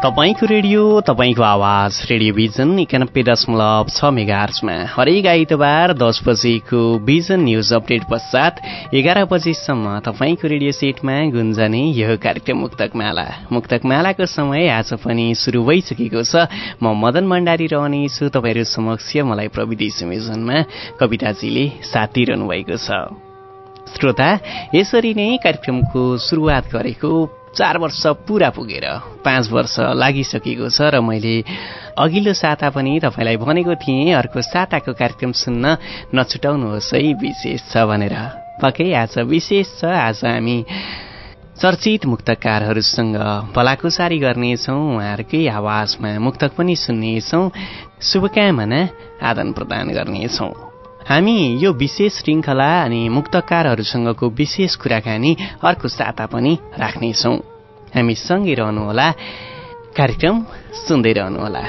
तपाईँको रेडियो तपाईँको आवाज रेडियो भिजन एकानब्बे दशमलव छ मेगार्समा हरेक आइतबार दस बजेको भिजन न्युज अपडेट पश्चात एघार बजेसम्म तपाईँको रेडियो सेटमा गुन्जने यो कार्यक्रम मुक्तक माला। मुक्तक मालाको समय आज पनि सुरु भइसकेको छ। म मदन भण्डारी रहनेछु तपाईँहरू समक्ष मलाई प्रविधि संयोजनमा कविताजीले साथ दिइरहनु भएको छ। श्रोता यसरी नै कार्यक्रमको सुरुवात गरेको चार वर्ष पुरा पुगेर पाँच वर्ष लागिसकेको छ र मैले अघिल्लो साता पनि तपाईँलाई भनेको थिएँ अर्को साताको कार्यक्रम सुन्न नछुटाउनुहोस् है विशेष छ भनेर। पक्कै आज विशेष छ आज हामी चर्चित मुक्तकारहरूसँग भलाकुसारी गर्नेछौँ उहाँहरूकै आवाजमा मुक्तक पनि सुन्नेछौँ। शुभकामना आदान प्रदान गर्नेछौँ। हामी यो विशेष श्रृङ्खला अनि मुक्तकारहरूसँगको विशेष कुराकानी अर्को साता पनि राख्नेछौँ। हामी सँगै रहनुहोला। कार्यक्रम सुन्दै रहनुहोला।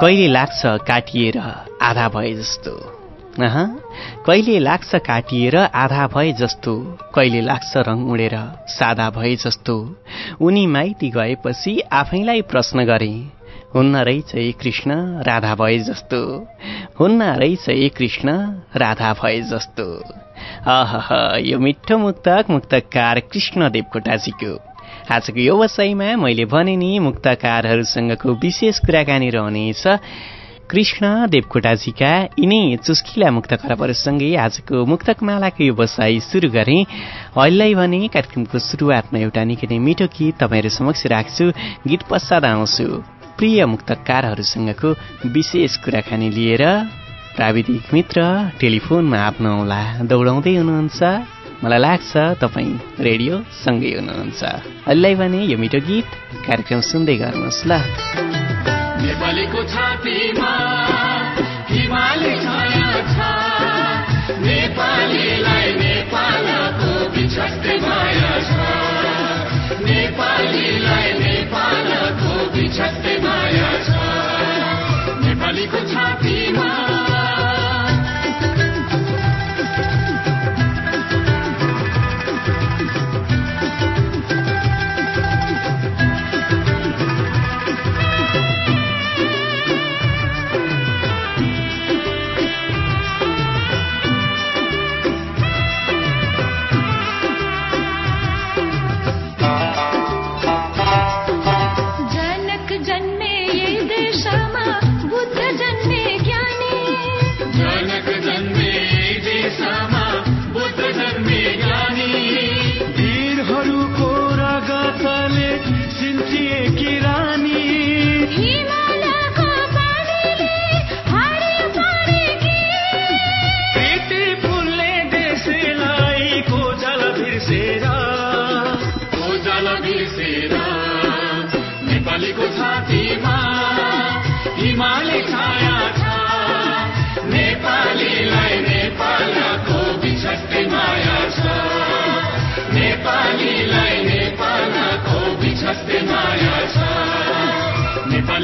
कहिले लाग्छ काटिएर आधा भए जस्तो? कहिले लाग्छ काटिएर आधा भए जस्तो? कहिले लाग्छ रङ उडेर सादा भए जस्तो? उनी माइती गएपछि आफैलाई प्रश्न गरे। हुन्न रहेछ ए कृष्ण राधा भए जस्तो। हुन्न रहेछ ए कृष्ण राधा भए जस्तो। अह यो मिठो मुक्तक मुक्तकार कृष्ण देवकोटाजीको। आजको यो वसाइमा मैले भने नि मुक्तकारहरूसँगको विशेष कुराकानी रहनेछ कृष्ण देवकोटाजीका यिनै चुस्किला मुक्त खराबहरूसँगै आजको मुक्तक मालाको यो बसाई सुरु गरेँ। अहिले भने कार्यक्रमको सुरुवातमा एउटा निकै नै मिठो गीत तपाईँहरू समक्ष राख्छु गीत पश्चात आउँछु। प्रिय मुक्तकारहरूसँगको विशेष कुराकानी लिएर प्राविधिक मित्र टेलिफोनमा आफ्नो औँला दौडाउँदै हुनुहुन्छ। मलाई लाग्छ तपाईँ रेडियो सँगै हुनुहुन्छ। अहिले भने यो मिठो गीत कार्यक्रम सुन्दै गर्नुहोस् ल।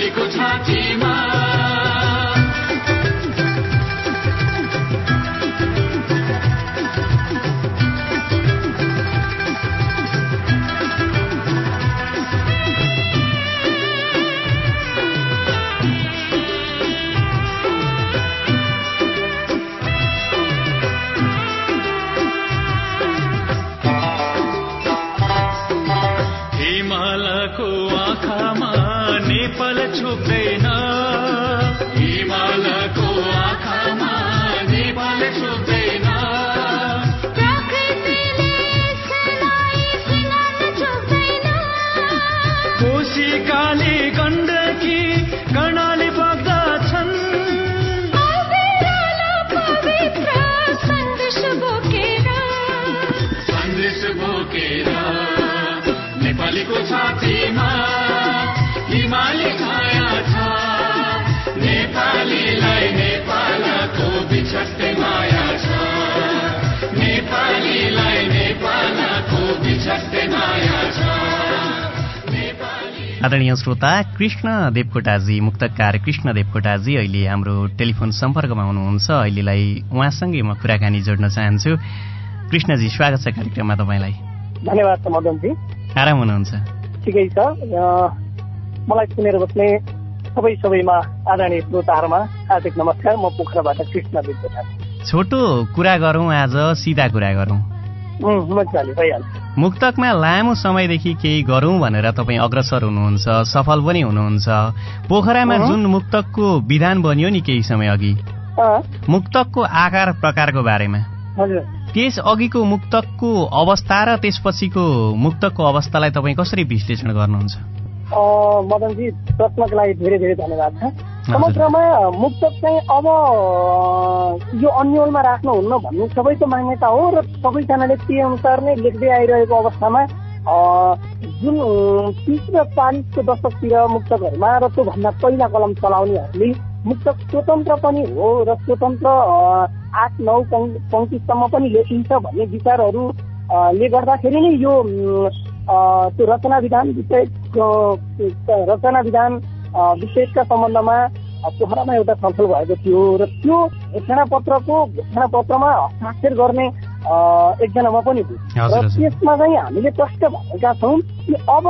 नेपालीको आदरणीय श्रोता कृष्ण देवकोटाजी मुक्तकार कृष्ण देवकोटाजी अहिले हाम्रो टेलिफोन सम्पर्कमा हुनुहुन्छ। अहिलेलाई उहाँसँगै म कुराकानी जोड्न चाहन्छु। कृष्णजी स्वागत छ कार्यक्रममा तपाईँलाई। धन्यवाद छ मदनजी। आराम हुनुहुन्छ? ठिकै छ। मलाई सुनेर बस्ने सबै सबैमा आदरणीय श्रोताहरूमा हार्दिक नमस्कार। म पोखराबाट कृष्ण देवकोटा छोटो कुरा गरौँ आज सिधा कुरा गरौँ। मुक्तकमा लामो समयदेखि केही गरौँ भनेर तपाईँ अग्रसर हुनुहुन्छ सफल पनि हुनुहुन्छ। पोखरामा। जुन मुक्तकको विधान बन्यो नि केही समय अघि मुक्तकको आकार प्रकारको बारेमा। त्यस अघिको मुक्तकको अवस्था र त्यसपछिको मुक्तकको अवस्थालाई तपाईँ कसरी विश्लेषण गर्नुहुन्छ? मदनजी प्रश्नको लागि धेरै धेरै धन्यवाद छ। समग्रमा मुक्तक चाहिँ अब यो अन्यलमा राख्नुहुन्न भन्नु सबैको मान्यता हो र सबैजनाले त्यही अनुसार नै लेख्दै आइरहेको अवस्थामा जुन तिस र चालिसको दशकतिर मुक्तकहरूमा र त्योभन्दा पहिला कलम चलाउनेहरूले मुक्तक स्वतन्त्र पनि हो र स्वतन्त्र आठ नौ पङ्- पङ्क्तिसम्म पनि लेखिन्छ भन्ने विचारहरू अ, ले गर्दाखेरि नै यो त्यो रचना विधान विषय रचना विधान विषयका सम्बन्धमा पोखरामा एउटा छलफल भएको थियो र त्यो घोषणा पत्रको घोषणा पत्रमा हस्ताक्षर गर्ने एकजना म पनि हजुर, र। त्यसमा चाहिँ हामीले प्रष्ट भनेका छौँ कि अब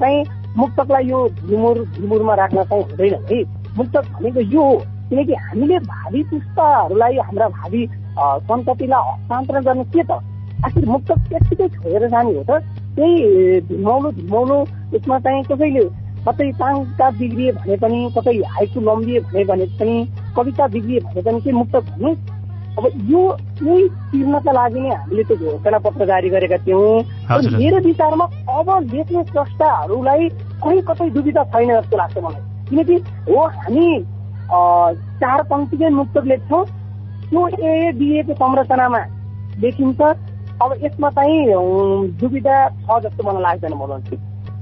चाहिँ मुक्तकलाई यो झिमुर झिमुरमा राख्न चाहिँ हुँदैन है। मुक्तक भनेको यो हो किनकि हामीले भावी पुस्ताहरूलाई हाम्रा भावी सन्ततिलाई हस्तान्तरण गर्ने के त? आखिर मुक्तक त्यत्तिकै छोडेर जाने हो त। त्यही ढिमौलो ढिमौलो यसमा चाहिँ कसैले कतै ताङका बिग्रिए भने पनि कतै हाइकु लम्बिए भने भने पनि कविता बिग्रिए भने पनि के मुक्तक भन्नु? अब यो यही तिर्नका लागि नै हामीले त्यो घोषणा पत्र जारी गरेका थियौँ। मेरो विचारमा अब लेख्ने स्रष्टाहरूलाई कहीँ कतै दुविधा छैन जस्तो लाग्छ मलाई। किनकि हो हामी चार पङ्क्तिकै मुक्तक लेख्छौँ। त्यो ए बिएको संरचनामा लेखिन्छ अब यसमा चाहिँ दुविधा छ जस्तो मलाई लाग्दैन मदन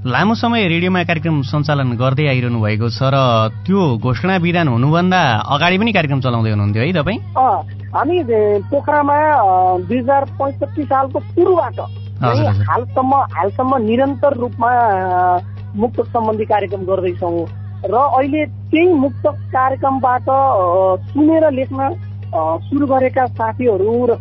लामो समय रेडियोमा कार्यक्रम सञ्चालन गर्दै आइरहनु भएको छ र त्यो घोषणा विधान हुनुभन्दा अगाडि पनि कार्यक्रम चलाउँदै हुनुहुन्थ्यो है तपाईँ? हामी पोखरामा दुई हजार पैँसठी सालको सुरुबाट। हालसम्म हालसम्म निरन्तर रूपमा अ, मुक्तक सम्बन्धी कार्यक्रम गर्दैछौँ। र अहिले त्यही मुक्तक कार्यक्रमबाट सुनेर लेख्न सुरु गरेका साथीहरू र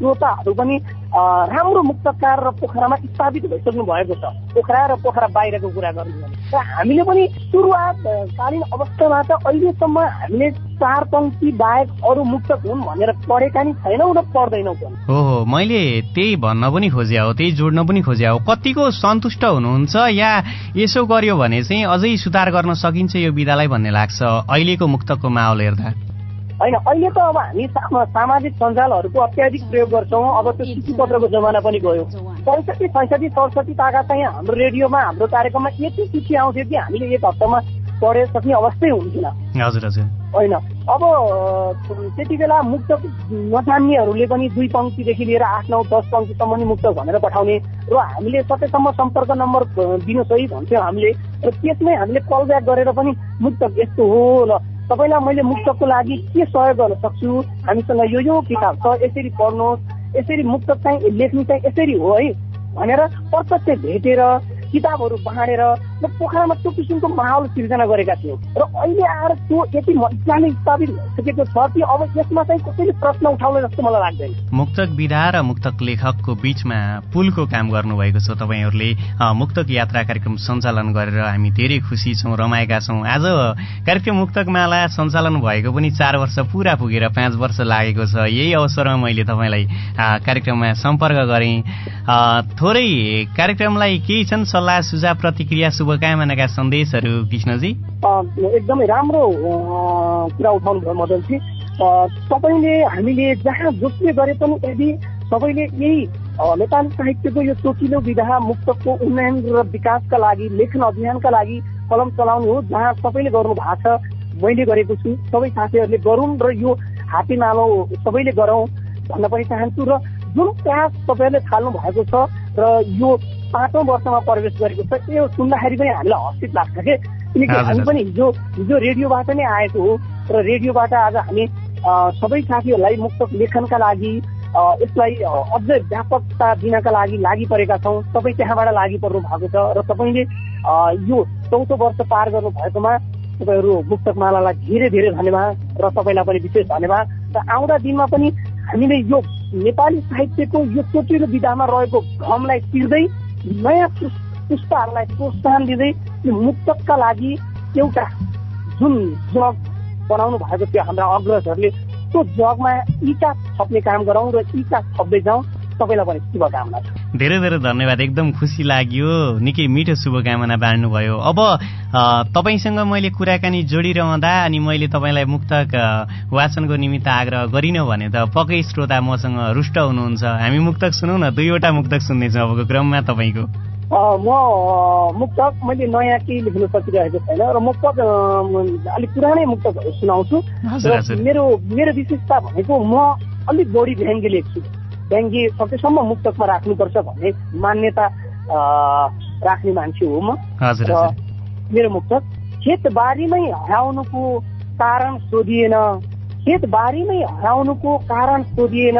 श्रोताहरू पनि राम्रो मुक्तकार र पोखरामा स्थापित भइसक्नु भएको छ। पोखरा र पोखरा बाहिरको कुरा गर्नु। र हामीले पनि सुरुवात अ, कालीन अवस्थाबाट अहिलेसम्म हामीले चार पङ्क्ति बाहेक अरू मुक्तक हुन् भनेर पढेका नि छैनौँ र पढ्दैनौँ हो हो मैले त्यही भन्न पनि खोज्या हो त्यही जोड्न पनि खोज्या हो। कतिको सन्तुष्ट हुनुहुन्छ या यसो गर्यो भने चाहिँ अझै सुधार गर्न सकिन्छ यो विधालाई भन्ने लाग्छ अहिलेको मुक्तकको माहौल हेर्दा? होइन अहिले त अब हामी सामा- सामाजिक सञ्जालहरूको अत्याधिक प्रयोग गर्छौँ। अब त्यो चिठी पत्रको जमाना पनि गयो। पैँसठी छैसठी सडसठी ताका चाहिँ हाम्रो रेडियोमा हाम्रो कार्यक्रममा यति चिठी आउँथ्यो कि हामीले एक हप्तामा पढे सक्ने अवस्थै हुन्थेन। हजुर हजुर। होइन अब त्यति बेला मुक्त नजान्नेहरूले पनि दुई पङ्क्तिदेखि लिएर आठ नौ दस पङ्क्तिसम्म नि मुक्त भनेर पठाउने र हामीले सकेसम्म सम्पर्क नम्बर दिनुहोस् है भन्थ्यौँ हामीले। र त्यसमै हामीले कल ब्याक गरेर पनि मुक्त यस्तो हो ल। तपाईँलाई मैले मुक्तको लागि के सहयोग गर्न सक्छु? हामीसँग यो यो किताब छ यसरी पढ्नुहोस्। यसरी मुक्त चाहिँ लेख्नु चाहिँ यसरी हो है भनेर प्रत्यक्ष भेटेर किताबहरू बाँडेर र पोखरामा त्यो किसिमको माहौल सिर्जना गरेका थियौँ। र अहिले आएर त्यो यति मजाले स्थापित भइसकेको छ कि अब यसमा चाहिँ कसैले प्रश्न उठाउने जस्तो मलाई लाग्दैन। मुक्तक विधा र मुक्तक लेखकको बीचमा पुलको काम गर्नुभएको छ। तपाईँहरूले मुक्तक यात्रा कार्यक्रम सञ्चालन गरेर हामी धेरै खुसी छौँ रमाएका छौँ। आज कार्यक्रम मुक्तक माला सञ्चालन भएको पनि चार वर्ष पुरा पुगेर पाँच वर्ष लागेको छ। यही अवसरमा मैले तपाईँलाई कार्यक्रममा सम्पर्क गरेँ। थोरै कार्यक्रमलाई केही छन् सल्लाह सुझाव प्रतिक्रिया शुभकामनाका सन्देशहरू कृष्णजी? एकदमै राम्रो कुरा उठाउनु भयो मदनजी। तपाईँले हामीले जहाँ जसले गरे पनि यदि सबैले यही नेपाली साहित्यको यो चोकिलो विधा मुक्तको उन्नयन र विकासका लागि लेखन अभियानका लागि कलम चलाउनु हो जहाँ सबैले गर्नु भएको छ मैले गरेको छु सबै साथीहरूले गरौँ र यो हाते नालो सबैले गरौँ भन्न पनि चाहन्छु। र जुन प्रयास तपाईँहरूले थाल्नु भएको छ र यो पाँचौँ वर्षमा प्रवेश गरेको छ। यो सुन्दाखेरि पनि हामीलाई हर्षित लाग्छ कि? किनकि हामी। पनि हिजो हिजो रेडियोबाट नै आएको हो र रेडियोबाट आज हामी सबै साथीहरूलाई मुक्तक लेखनका लागि यसलाई अझै व्यापकता दिनका लागि लागि परेका छौँ। तपाईँ त्यहाँबाट लागि पर्नु भएको छ र तपाईँले यो चौथो वर्ष पार गर्नु भएकोमा तपाईँहरू मुक्तकमालालाई धेरै धेरै धन्यवाद र तपाईँलाई पनि विशेष धन्यवाद। र आउँदा दिनमा पनि हामीले यो नेपाली साहित्यको यो चोटिलो विधामा रहेको भ्रमलाई तिर्दै नयाँ पुस- पुस्ताहरूलाई प्रोत्साहन दिँदै यो मुक्तकका लागि एउटा जुन जग बनाउनु भएको थियो हाम्रा अग्रजहरूले त्यो जगमा इटा थप्ने काम गरौँ र इटा थप्दै जाउँ। तपाईँलाई पनि शुभकामना धेरै धेरै धन्यवाद। एकदम खुसी लाग्यो। निकै मिठो शुभकामना बाँड्नुभयो। अब तपाईँसँग मैले कुराकानी जोडिरहँदा अनि मैले तपाईँलाई मुक्तक वाचनको निमित्त आग्रह गरिनँ भने त पक्कै श्रोता मसँग रुष्ट हुनुहुन्छ। हामी मुक्तक सुनौ न दुईवटा मुक्तक सुन्नेछौँ अबको क्रममा तपाईँको। म मुक्तक मैले नयाँ केही लेख्न सकिरहेको छैन र मुक्तक अलिक पुरानै मुक्तकहरू सुनाउँछु। मेरो मेरो विशेषता भनेको म अलिक बढी व्यङ्ग्य लेख्छु। व्यङ्ग्य सकेसम्म मुक्तकमा राख्नुपर्छ भन्ने मान्यता राख्ने मान्छे हो म। र मेरो मुक्तक खेतबारीमै हराउनुको कारण सोधिएन खेतबारीमै हराउनुको कारण सोधिएन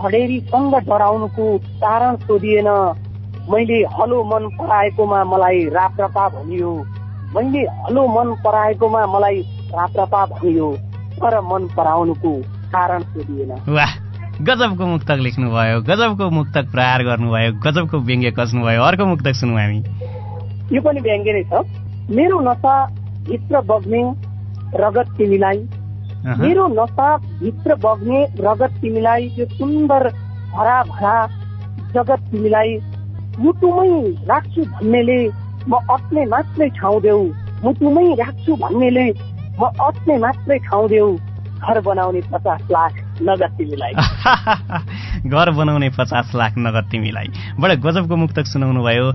खडेरीसँग डराउनुको कारण सोधिएन। मैले हलो मन पराएकोमा मलाई राप्रपा भनियो। मैले हलो मन पराएकोमा मलाई राप्रपा भनियो। तर मन पराउनुको कारण सोधिएन। गजबको मुक्तक लेख्नुभयो गजबको मुक्तक प्रहार गर्नुभयो गजबको व्यङ्ग्य कस्नुभयो अर्को मुक्तक सुनौँ हामी। यो पनि व्यङ्ग्य नै छ। मेरो नसा भित्र बग्ने रगत तिमीलाई। मेरो नसा भित्र बग्ने रगत तिमीलाई यो सुन्दर भरा भरा जगत तिमीलाई। मुटुमै राख्छु भन्नेले म अट्ने मात्रै ठाउँ देऊ। मुटुमै राख्छु भन्नेले म अट्ने मात्रै ठाउँ देऊ। घर बनाउने पचास लाख। नगद तिमीलाई। घर बनाउने पचास लाख नगद तिमीलाई। बडा गजबको मुक्तक सुनाउनु भयो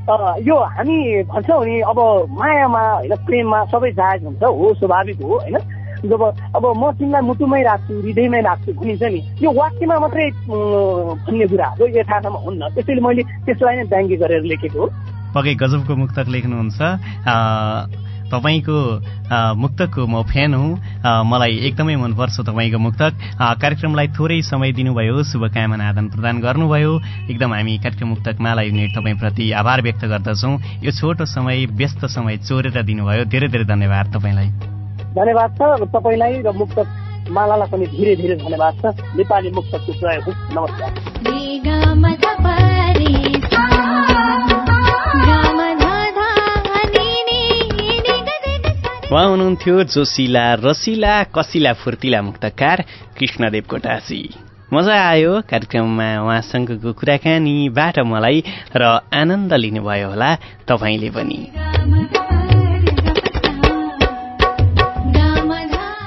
यो हामी भन्छौँ नि अब मायामा होइन प्रेममा सबै जायज हुन्छ हो स्वाभाविक हो होइन? जब अब म तिमीलाई मुटुमै राख्छु हृदयमै राख्छु भनिन्छ नि यो वाक्यमा मात्रै भन्ने कुरा हो यथार्थमा हुन्न। त्यसैले मैले त्यसलाई नै व्यङ्ग्य गरेर लेखेको हो। पक्कै गजबको मुक्तक लेख्नुहुन्छ। तपाईँको मुक्तकको म फ्यान हुँ। मलाई एकदमै मनपर्छ तपाईँको मुक्तक। कार्यक्रमलाई थोरै समय दिनुभयो। शुभकामना आदान प्रदान गर्नुभयो। एकदम हामी कार्यक्रम मुक्तकमाला युनिट तपाईँप्रति आभार व्यक्त गर्दछौँ। यो छोटो समय व्यस्त समय चोरेर दिनुभयो। धेरै धेरै धन्यवाद तपाईँलाई। धन्यवाद छ। तपाईँलाई र मुक्तक मालालाई पनि धेरै धेरै धन्यवाद छ। नेपाली मुक्तकको प्रयोग नमस्कार। उहाँ हुनुहुन्थ्यो जोसिला रसिला कसिला फुर्तिला मुक्तकार कृष्णदेव कोटासी। मजा आयो कार्यक्रममा उहाँसँगको कुराकानीबाट मलाई र आनन्द लिनुभयो होला तपाईँले पनि।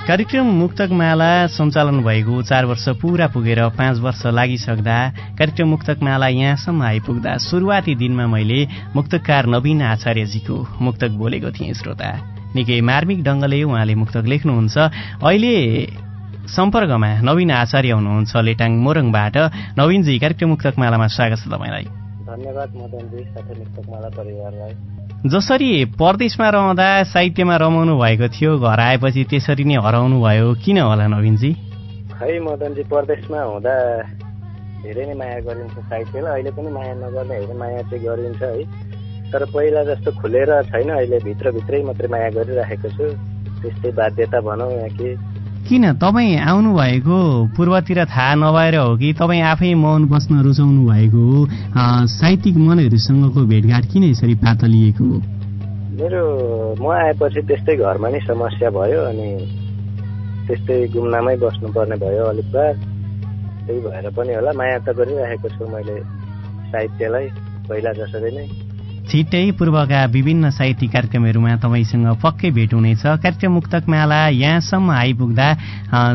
कार्यक्रम मुक्तकमाला सञ्चालन भएको चार वर्ष पुरा पुगेर पाँच वर्ष लागिसक्दा कार्यक्रम मुक्तकमाला यहाँसम्म आइपुग्दा सुरुवाती दिनमा मैले मुक्तकार नवीन आचार्यजीको मुक्तक बोलेको थिएँ श्रोता। निकै मार्मिक ढङ्गले उहाँले मुक्तक लेख्नुहुन्छ। अहिले सम्पर्कमा नवीन आचार्य हुनुहुन्छ लेटाङ मोरङबाट। नवीनजी कार्यक्रम मुक्तकमालामा स्वागत छ तपाईँलाई। धन्यवाद परिवारलाई। जसरी परदेशमा रहँदा साहित्यमा रमाउनु भएको थियो घर आएपछि त्यसरी नै हराउनु भयो किन होला नवीनजी? खै मदनजी परदेशमा हुँदा धेरै नै माया गरिन्छ साहित्यलाई। अहिले पनि माया नगर्ने होइन माया चाहिँ गरिन्छ है। तर पहिला जस्तो खुलेर छैन अहिले भित्रभित्रै मात्रै माया गरिराखेको छु। त्यस्तै बाध्यता भनौँ या के। किन? तपाईँ आउनु भएको पूर्वतिर थाहा नभएर हो कि तपाईँ आफै मौन बस्न रुचाउनु भएको हो साहित्यिक मनहरूसँगको भेटघाट किन यसरी पातलिएको हो मेरो म आएपछि त्यस्तै घरमा नै समस्या भयो अनि त्यस्तै गुम्नामै बस्नुपर्ने भयो अलिक बार। त्यही भएर पनि होला माया त गरिराखेको छु मैले साहित्यलाई पहिला जसरी नै। छिट्टै पूर्वका विभिन्न साहित्यिक कार्यक्रमहरूमा तपाईँसँग पक्कै भेट हुनेछ। कार्यक्रम मुक्तक माला यहाँसम्म आइपुग्दा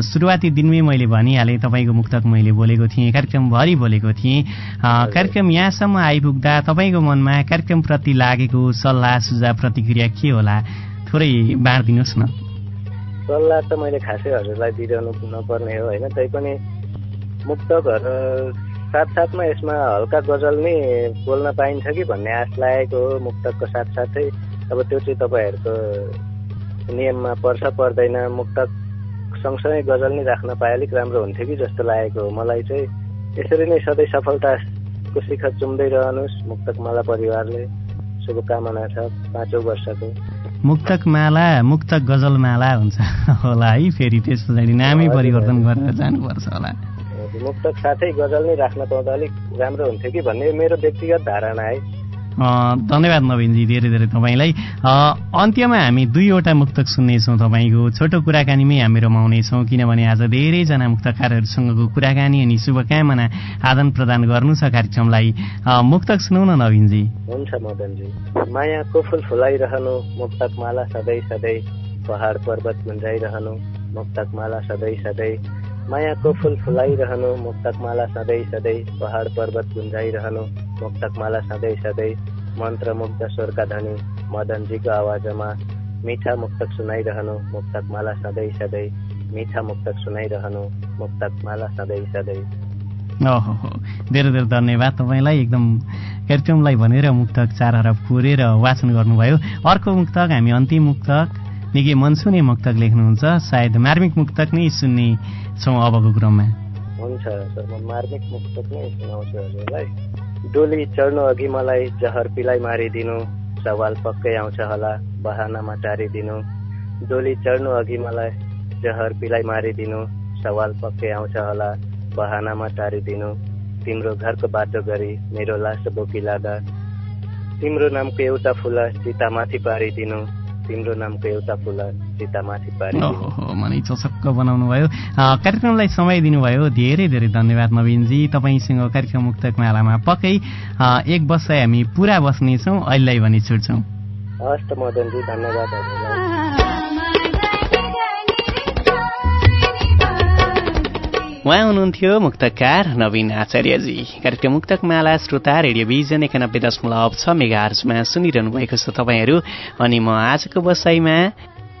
सुरुवाती दिनमै मैले भनिहालेँ तपाईँको मुक्तक मैले बोलेको थिएँ कार्यक्रमभरि बोलेको थिएँ। कार्यक्रम यहाँसम्म आइपुग्दा तपाईँको मनमा कार्यक्रमप्रति लागेको सल्लाह सुझाव प्रतिक्रिया के होला? थोरै बाँडिदिनुहोस् न। सल्लाह त मैले खासै हजुरलाई दिइरहनु नपर्ने हो होइन? तैपनि मुक्तकहरू साथसाथमा यसमा हल्का गजल नै बोल्न पाइन्छ कि भन्ने आश लागेको हो मुक्तकको साथसाथै। अब त्यो चाहिँ तपाईँहरूको नियममा पर्छ पर्दैन। मुक्तक सँगसँगै गजल नै राख्न पाए अलिक राम्रो हुन्थ्यो कि जस्तो लागेको हो मलाई चाहिँ। यसरी नै सधैँ सफलताको शिखर चुम्दै रहनुहोस् मुक्तकमाला परिवारले। शुभकामना छ पाँचौँ वर्षको। मुक्तक माला मुक्तक गजल माला हुन्छ होला है फेरि त्यस पछाडि नामै परिवर्तन गरेर जानुपर्छ होला। मुक्तक साथै गजल नै राख्न पाउँदा अलिक राम्रो हुन्थ्यो कि भन्ने मेरो व्यक्तिगत धारणा है। धन्यवाद नवीनजी धेरै धेरै तपाईँलाई। अन्त्यमा हामी दुईवटा मुक्तक सुन्नेछौँ तपाईँको। छोटो कुराकानीमै हामी रमाउनेछौँ किनभने आज धेरैजना मुक्तकारहरूसँगको कुराकानी अनि शुभकामना आदान प्रदान गर्नु छ कार्यक्रमलाई। मुक्तक सुनौ न नवीनजी। हुन्छ मदनजी। मायाको फुल फुलाइरहनु मुक्तक माला सधैँ सधैँ पहाड पर्वत गुन्जाइरहनु मुक्तक माला सधैँ सधैँ मायाको फुल फुलाइरहनु मुक्तक माला सधैँ सधैँ पहाड पर्वत गुन्जाइरहनु मुक्तक माला सधैँ सधैँ मन्त्र मुग्ध स्वरका धनी मदनजीको आवाजमा मिठा मुक्तक सुनाइरहनु मुक्तक माला सधैँ सधैँ मिठा मुक्तक सुनाइरहनु मुक्तक माला सधैँ। सधैँ धेरै धेरै धन्यवाद तपाईँलाई एकदम कार्यक्रमलाई भनेर मुक्तक चार हरफ कोरेर वाचन गर्नुभयो। अर्को मुक्तक हामी अन्तिम मुक्तक। निकै मनसुने मुक्तक लेख्नुहुन्छ। सायद मार्मिक मुक्तक नै सुन्ने छौँ अबको क्रममा। हुन्छ सर म मार्मिक मुक्तक नै सुनाउँछु हजुरलाई डोली चढ्नु अघि मलाई जहर पिलाइ मारिदिनु। सवाल पक्कै आउँछ होला बहानामा टारिदिनु। डोली चढ्नु अघि मलाई जहर पिलाइ मारिदिनु। सवाल पक्कै आउँछ होला बहानामा टारिदिनु। तिम्रो घरको बाटो गरी मेरो लास बोकी लाँदा तिम्रो नामको एउटा फुल चितामाथि पारिदिनु। तिम्रो नामको एउटा फुल ओहो हो मनै चसक्क बनाउनु भयो। कार्यक्रमलाई समय दिनुभयो। धेरै धेरै धन्यवाद नवीनजी। तपाईँसँग कार्यक्रम मुक्तक मालामा पक्कै एक वर्ष हामी पुरा बस्नेछौँ। अहिलेलाई भने छुट्छौँ। हस् त मदनजी धन्यवाद। उहाँ हुनुहुन्थ्यो मुक्तकार नवीन आचार्यजी। कार्यक्रम मुक्तक माला श्रोता रेडियोभिजन एकानब्बे दशमलव छ मेगाहर्जमा सुनिरहनु भएको छ तपाईँहरू। अनि म आजको बसाइमा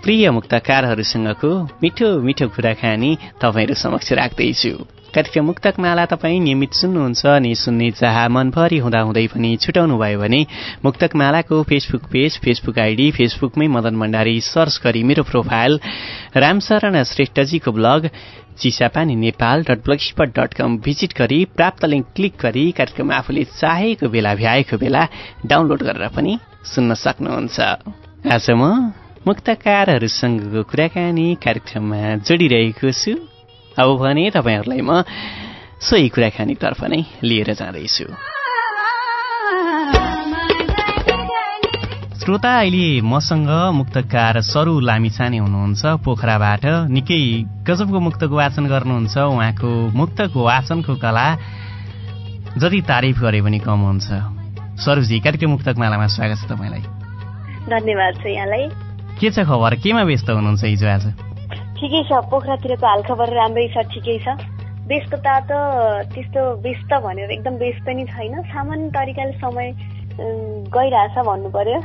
प्रिय मुक्तकारहरूसँगको मिठो मिठो कुराकानी तपाईँहरू समक्ष राख्दैछु। कार्यक्रम मुक्तक माला तपाईँ नियमित सुन्नुहुन्छ अनि सुन्ने चाह मनभरि हुँदाहुँदै पनि छुटाउनु भयो भने मुक्तक मालाको फेसबुक पेज फेसबुक आइडी फेसबुकमै मदन भण्डारी सर्च गरी मेरो profile Ramsharan श्रेष्ठजीको blog Chisapani Nepal dot blog spot dot com visit गरी प्राप्त लिङ्क क्लिक गरी कार्यक्रम आफूले चाहेको बेला भ्याएको बेला डाउनलोड गरेर पनि सुन्न सक्नुहुन्छ। आज म मुक्तकारहरूसँगको कुराकानी कार्यक्रममा जोडिरहेको छु। अब भने तपाईँहरूलाई म सोही कुराकानीतर्फ नै लिएर जाँदैछु। श्रोता अहिले मसँग मुक्तकार सरू लामिछाने हुनुहुन्छ। पोखराबाट निकै गजबको मुक्तको वाचन गर्नुहुन्छ। उहाँको मुक्तको वाचनको कला जति तारिफ गरे पनि कम हुन्छ। सरूजी कार्यक्रम मुक्तक मालामा स्वागत छ तपाईँलाई। धन्यवाद छ यहाँलाई। के छ खबर? केमा व्यस्त हुनुहुन्छ हिजो आज? ठिकै छ। पोखरातिरको हालखबर राम्रै छ ठिकै छ। व्यस्तता त त्यस्तो व्यस्त भनेर एकदम व्यस्त नि छैन। सामान्य तरिकाले समय गइरहेछ भन्नु पर्यो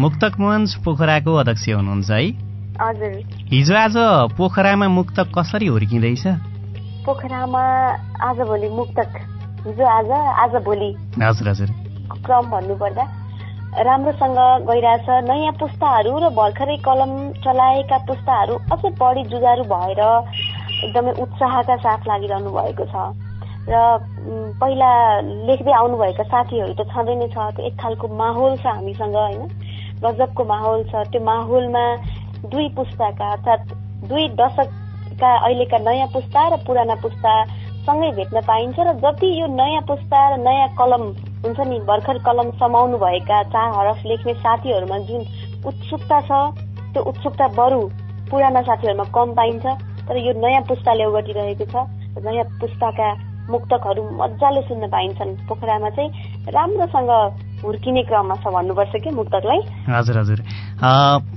मुक्तक मञ्च पोखराको अध्यक्ष हुनुहुन्छ है। हजुर। हिजो आज पोखरामा मुक्तक कसरी हुर्किँदैछ? पोखरामा आजभोलि मुक्तक। हिजो आज आज भोलि। हजुर हजुर। क्रम भन्नुपर्दा। राम्रोसँग गइरहेछ नयाँ पुस्ताहरू र भर्खरै कलम चलाएका पुस्ताहरू अझै बढी जुगारू भएर एकदमै उत्साहका साथ लागिरहनु भएको छ। र पहिला लेख्दै आउनुभएका साथीहरू त छँदै नै छ त्यो एक खालको माहौल छ हामीसँग होइन? गजबको माहौल छ त्यो माहौलमा दुई पुस्ताका अर्थात् दुई दशकका अहिलेका नयाँ पुस्ता र पुराना पुस्ता सँगै भेट्न पाइन्छ र जति यो नयाँ पुस्ता र नयाँ कलम हुन्छ नि भर्खर कलम समाउनु भएका चार हरफ लेख्ने साथीहरूमा जुन उत्सुकता छ त्यो उत्सुकता बरु पुराना साथीहरूमा कम पाइन्छ। तर यो नयाँ पुस्ताले ओगटिरहेको छ नयाँ पुस्ताका मुक्तकहरू मजाले सुन्न पाइन्छन्। पोखरामा चाहिँ राम्रोसँग हुर्किने क्रममा छ भन्नुपर्छ कि मुक्तकलाई? हजुर हजुर।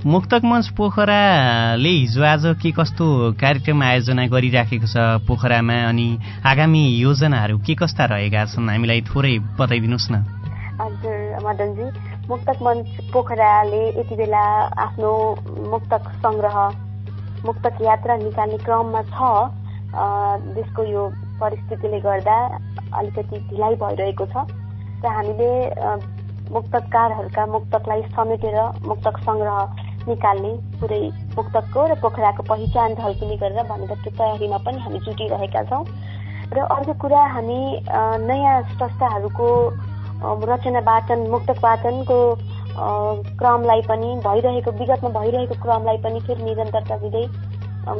मुक्तक मञ्च पोखराले हिजो आज के कस्तो कार्यक्रम आयोजना गरिराखेको छ पोखरामा अनि आगामी योजनाहरू के कस्ता रहेका छन्? हामीलाई थोरै बताइदिनुहोस् न। हजुर मदनजी। मुक्तक मञ्च पोखराले यति बेला आफ्नो मुक्तक सङ्ग्रह मुक्तक यात्रा निकाल्ने क्रममा छ। देशको यो परिस्थितिले गर्दा अलिकति ढिलाइ भइरहेको छ। र हामीले मुक्तकारहरूका मुक्तकलाई समेटेर मुक्तक सङ्ग्रह निकाल्ने पुरै मुक्तकको र पोखराको पहिचान झल्किने गरेर भनेर त्यो तयारीमा पनि हामी जुटिरहेका छौँ। र अर्को कुरा हामी नयाँ स्रष्टाहरूको रचना वाचन मुक्तक वाचनको क्रमलाई पनि भइरहेको विगतमा भइरहेको क्रमलाई पनि फेरि निरन्तरता दिँदै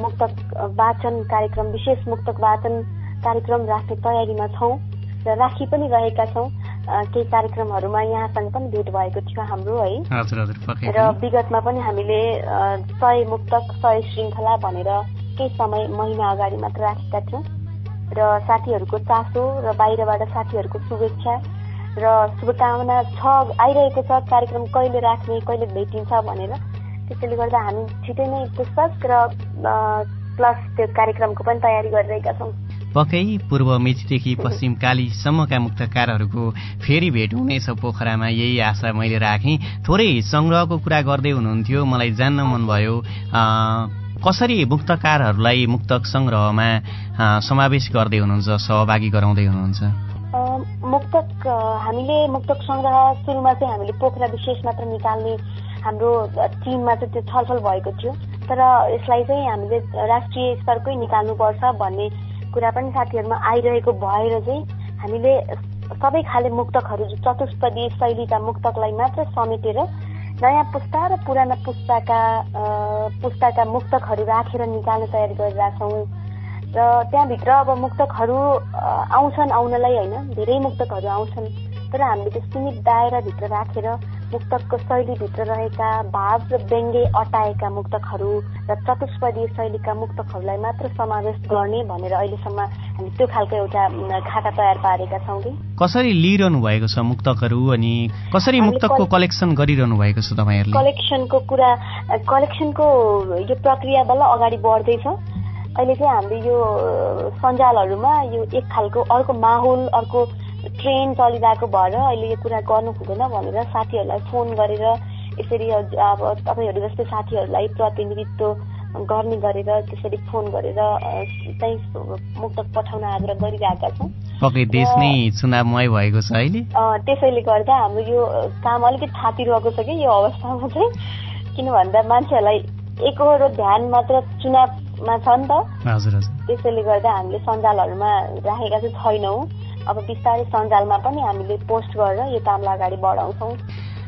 मुक्तक वाचन कार्यक्रम विशेष मुक्तक वाचन कार्यक्रम राख्ने तयारीमा छौँ र राखी पनि रहेका छौँ। केही कार्यक्रमहरूमा यहाँसँग पनि भेट भएको थियो हाम्रो है। र। विगतमा पनि हामीले सय मुक्तक सय श्रृङ्खला भनेर केही समय महिना अगाडि मात्र राखेका थियौँ। र साथीहरूको चासो र बाहिरबाट साथीहरूको शुभेच्छा र शुभकामना छ आइरहेको छ कार्यक्रम कहिले राख्ने कहिले भेटिन्छ भनेर। त्यसैले गर्दा हामी छिटै नै पुस्तक र प्लस त्यो कार्यक्रमको पनि तयारी गरिरहेका छौँ। पक्कै पूर्व मेचीदेखि पश्चिम कालीसम्मका मुक्तकारहरूको फेरि भेट हुनेछ पोखरामा। यही आशा मैले राखेँ। थोरै सङ्ग्रहको कुरा गर्दै हुनुहुन्थ्यो। मलाई जान्न मन भयो। कसरी मुक्तकारहरूलाई मुक्तक सङ्ग्रहमा समावेश गर्दै हुनुहुन्छ सहभागी गराउँदै हुनुहुन्छ? मुक्तक हामीले मुक्तक सङ्ग्रह सुरुमा चाहिँ हामीले पोखरा विशेष मात्र निकाल्ने हाम्रो टिममा चाहिँ त्यो छलफल भएको थियो। तर यसलाई चाहिँ हामीले राष्ट्रिय स्तरकै निकाल्नुपर्छ भन्ने कुरा पनि साथीहरूमा आइरहेको भएर चाहिँ हामीले सबै खाले मुक्तकहरू चतुष्पदी शैलीका मुक्तकलाई मात्र समेटेर नयाँ पुस्ता र पुराना पुस्ताका पुस्ताका मुक्तकहरू राखेर निकाल्ने तयारी गरिरहेका छौँ। र त्यहाँभित्र अब मुक्तकहरू आउँछन् आउनलाई होइन धेरै मुक्तकहरू आउँछन्। तर हामीले त्यो सीमित दायराभित्र राखेर मुक्तकको शैलीभित्र रहेका भाव र व्यङ्ग्य अटाएका मुक्तकहरू र चतुष्पदीय शैलीका मुक्तकहरूलाई मात्र समावेश गर्ने भनेर अहिलेसम्म हामी त्यो खालको एउटा खाता तयार पारेका छौँ कि? कसरी लिइरहनु भएको छ मुक्तकहरू अनि कसरी मुक्तकको कल- कलेक्सन गरिरहनु भएको छ तपाईँहरूले? कलेक्सनको कुरा कलेक्सनको यो प्रक्रिया बल्ल अगाडि बढ्दैछ। अहिले चाहिँ हामीले यो सञ्जालहरूमा यो एक खालको अर्को माहौल अर्को ट्रेन चलिरहेको भएर अहिले यो कुरा गर्नु हुँदैन भनेर साथीहरूलाई फोन गरेर यसरी अब तपाईँहरू जस्तै साथीहरूलाई प्रतिनिधित्व गर्ने गरेर त्यसरी फोन गरेर चाहिँ मुक्तक पठाउन आग्रह गरिरहेका छौँ। पक्कै देश नै चुनावमय भएको छ अहिले। त्यसैले गर्दा हाम्रो यो काम अलिकति थातिरहेको छ कि यो अवस्थामा चाहिँ। किन भन्दा मान्छेहरूलाई एकहोरो ध्यान मात्र चुनावमा छ नि त त्यसैले गर्दा हामीले सञ्जालहरूमा राखेका चाहिँ छैनौँ। अब बिस्तारै सञ्जालमा पनि हामीले पोस्ट गरेर यो कामलाई अगाडि बढाउँछौँ।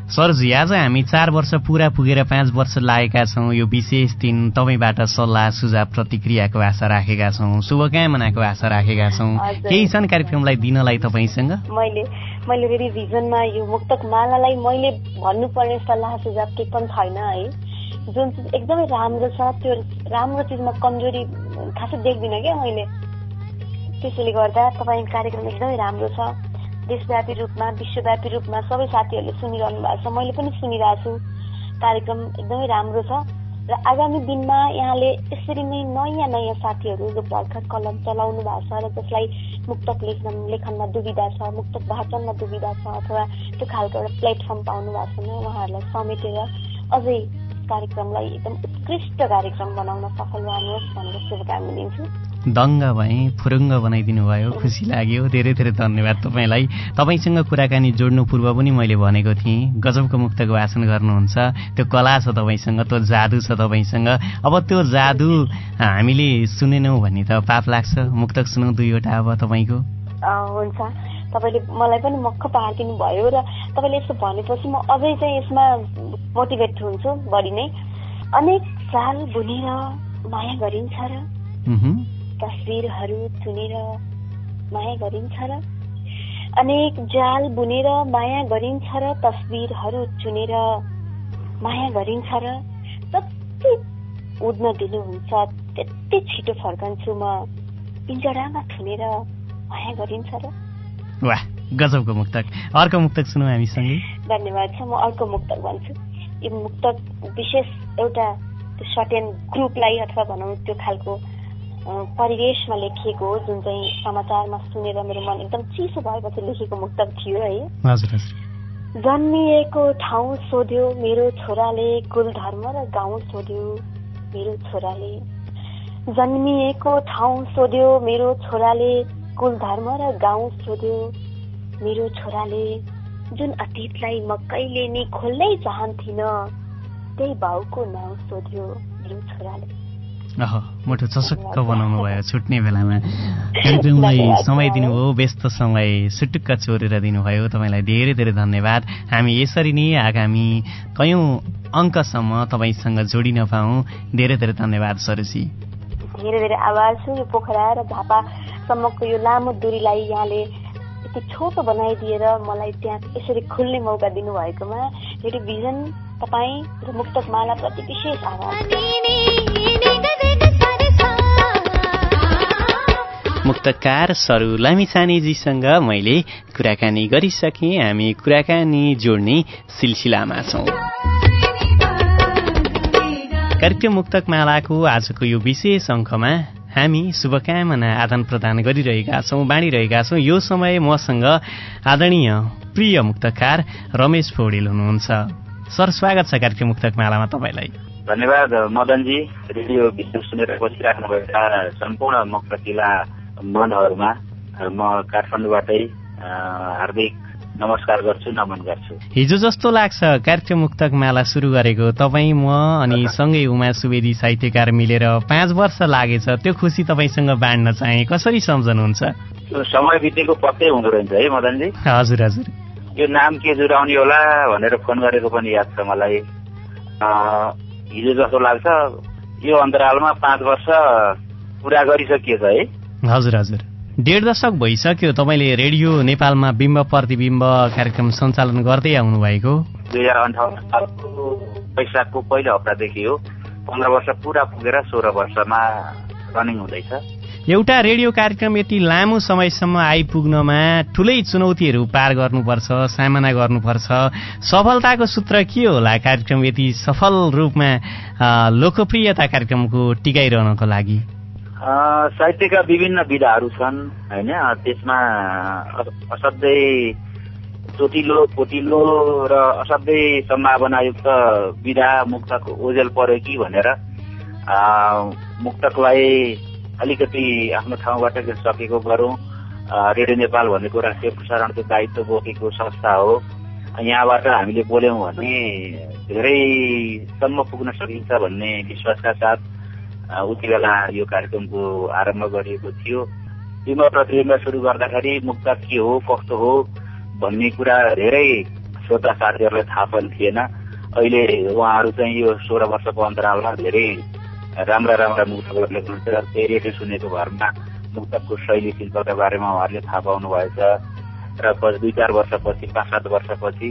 सरजी आज हामी चार वर्ष पुरा पुगेर पाँच वर्ष लागेका छौँ। यो विशेष दिन तपाईँबाट सल्लाह सुझाव प्रतिक्रियाको आशा राखेका छौँ। शुभकामनाको आशा राखेका छौँ। केही छन् कार्यक्रमलाई दिनलाई तपाईँसँग? मैले मैले फेरि भिजनमा यो मुक्तक मालालाई मैले भन्नुपर्ने सल्लाह सुझाव केही पनि छैन है। जुन चिज एकदमै राम्रो छ त्यो राम्रो चिजमा कमजोरी खासै देख्दिनँ क्या मैले। त्यसैले गर्दा तपाईँको कार्यक्रम एकदमै राम्रो छ। देशव्यापी रूपमा विश्वव्यापी रूपमा सबै साथीहरूले सुनिरहनु भएको छ। मैले पनि सुनिरहेको छु। कार्यक्रम एकदमै राम्रो छ। र आगामी दिनमा यहाँले यसरी नै नयाँ नयाँ साथीहरू जो भर्खर कलम चलाउनु भएको छ र जसलाई मुक्तक लेख्न लेखनमा दुविधा छ मुक्तक वाचनमा दुविधा छ अथवा त्यो खालको एउटा प्लेटफर्म पाउनु भएको छैन उहाँहरूलाई समेटेर अझै कार्यक्रमलाई एकदम उत्कृष्ट कार्यक्रम बनाउन सफल रहनुहोस् भनेर शुभकामना दिन्छु। दङ्ग भएँ फुरुङ्ग बनाइदिनु भयो। खुसी लाग्यो। धेरै धेरै धन्यवाद तपाईँलाई। तपाईँसँग कुराकानी जोड्नु पूर्व पनि मैले भनेको थिएँ। गजबको मुक्तको वाचन गर्नुहुन्छ। त्यो कला छ तपाईँसँग त्यो जादु छ तपाईँसँग। अब त्यो जादु हामीले सुनेनौँ भने त पाप लाग्छ। मुक्तक सुनौँ दुईवटा अब तपाईँको। हुन्छ। तपाईँले मलाई पनि मक्ख पारिदिनु भयो र तपाईँले यसो भनेपछि म अझै चाहिँ यसमा मोटिभेट हुन्छु। बढी नै। अनेक साल बुनेर माया गरिन्छ र तस्विरहरू चुनेर माया गरिन्छ र अनेक जाल बुनेर माया गरिन्छ र तस्विरहरू चुनेर माया गरिन्छ र जति उड्न दिनुहुन्छ त्यति छिटो फर्कन्छु म। पिंजडामा थुनेर माया गरिन्छ र। वाह गजबको मुक्तक। अर्को मुक्तक सुनौँ हामीसँगै धन्यवाद छ म अर्को मुक्तक भन्छु। यो मुक्तक विशेष एउटा त्यो सर्टेन ग्रुपलाई अथवा भनौँ त्यो खालको परिवेशमा लेखिएको हो जुन चाहिँ समाचारमा सुनेर मेरो मन एकदम चिसो भएपछि लेखेको मुक्तक थियो है। जन्मिएको ठाउँ सोध्यो मेरो छोराले कुल धर्म र गाउँ सोध्यो मेरो छोराले। जन्मिएको ठाउँ सोध्यो मेरो छोराले कुल धर्म र गाउँ सोध्यो मेरो छोराले। जुन अतीतलाई म कहिले नि खोल्नै चाहन्थिन त्यही भाउको नाउँ सोध्यो मेरो छोराले। अह मुटु चसुक्क बनाउनु भयो छुट्ने बेलामा। कार्यक्रमलाई समय दिनुभयो व्यस्त समय सुटुक्क चोरेर दिनुभयो। तपाईँलाई धेरै धेरै धन्यवाद। हामी यसरी नै आगामी कयौँ अङ्कसम्म तपाईँसँग जोडिन पाऊँ। धेरै धेरै धन्यवाद सरुजी। धेरै धेरै आवाज छ यो पोखरा र झापासम्मको यो लामो दूरीलाई यहाँले यति छोटो बनाइदिएर मलाई त्यहाँ यसरी खुल्ने मौका दिनुभएकोमा टेलिभिजन तपाईँ र मुक्तक मालाप्रति विशेष आभार। मुक्तकार सरू लामिछानेजीसँग मैले कुराकानी गरिसकेँ। हामी कुराकानी जोड्ने सिलसिलामा छौँ। कार्यक्रम मुक्तक मालाको आजको यो विशेष अङ्कमा हामी शुभकामना आदान प्रदान गरिरहेका छौँ बाँडिरहेका छौँ। यो समय मसँग आदरणीय प्रिय मुक्तकार रमेश पौडेल हुनुहुन्छ। सर स्वागत छ कार्यक्रम मुक्तक मालामा तपाईँलाई। धन्यवाद मदनजी। रेडियो विश्व सुनेर बसिराख्नु भएका सम्पूर्ण मुक्तकिला मनहरूमा म काठमाडौँबाटै हार्दिक नमस्कार गर्छु नमन गर्छु। हिजो जस्तो लाग्छ कार्यक्रम मुक्तक माला सुरु गरेको तपाईँ म अनि सँगै उमा सुवेदी साहित्यकार मिलेर पाँच वर्ष लागेछ त्यो खुसी तपाईँसँग बाँड्न चाहे कसरी सम्झनुहुन्छ? समय बितेको पत्तै हुँदो रहेछ है मदनजी। हजुर हजुर। यो नाम के जुराउने होला भनेर फोन गरेको पनि याद छ मलाई। हिजो जस्तो लाग्छ यो अन्तरालमा पाँच वर्ष पुरा गरिसकिएछ है। हजुर हजुर। डेढ दशक भइसक्यो तपाईँले रेडियो नेपालमा बिम्ब प्रतिबिम्ब कार्यक्रम सञ्चालन गर्दै आउनु भएको दुई हजार अन्ठाउन्न सालको वैशाखको पहिलो हप्तादेखि हो। पन्ध्र वर्ष पुरा पुगेर सोह्र वर्षमा रनिङ हुँदैछ। एउटा रेडियो कार्यक्रम यति लामो समयसम्म आइपुग्नमा ठुलै चुनौतीहरू पार गर्नुपर्छ सामना गर्नुपर्छ। सफलताको सूत्र के होला? कार्यक्रम यति सफल रूपमा लोकप्रियता कार्यक्रमको टिकाइरहनको लागि। साहित्यका विभिन्न विधाहरू छन् होइन? त्यसमा असाध्यै चोटिलो पोटिलो र असाध्यै सम्भावनायुक्त विधा मुक्तक ओझेल पर्यो कि भनेर मुक्तकलाई अलिकति आफ्नो ठाउँबाट सकेको गरौँ। रेडियो नेपाल भनेको राष्ट्रिय प्रसारणको दायित्व बोकेको संस्था हो। यहाँबाट हामीले बोल्यौँ भने धेरैसम्म पुग्न सकिन्छ भन्ने विश्वासका साथ उति बेला यो कार्यक्रमको आरम्भ गरिएको थियो। बिम्ब प्रतिबिम्ब सुरु गर्दाखेरि मुक्त के हो कस्तो हो भन्ने कुरा धेरै श्रोता साथीहरूलाई थाहा पनि थिएन। अहिले उहाँहरू चाहिँ यो सोह्र वर्षको अन्तरालमा धेरै राम्रा राम्रा मुक्तकहरू लेख्नुहुन्छ रेडियो सुनेको भरमा मुक्तकको शैली शिल्पका बारेमा उहाँहरूले थाहा पाउनु भएछ र दुई चार वर्षपछि पाँच सात वर्षपछि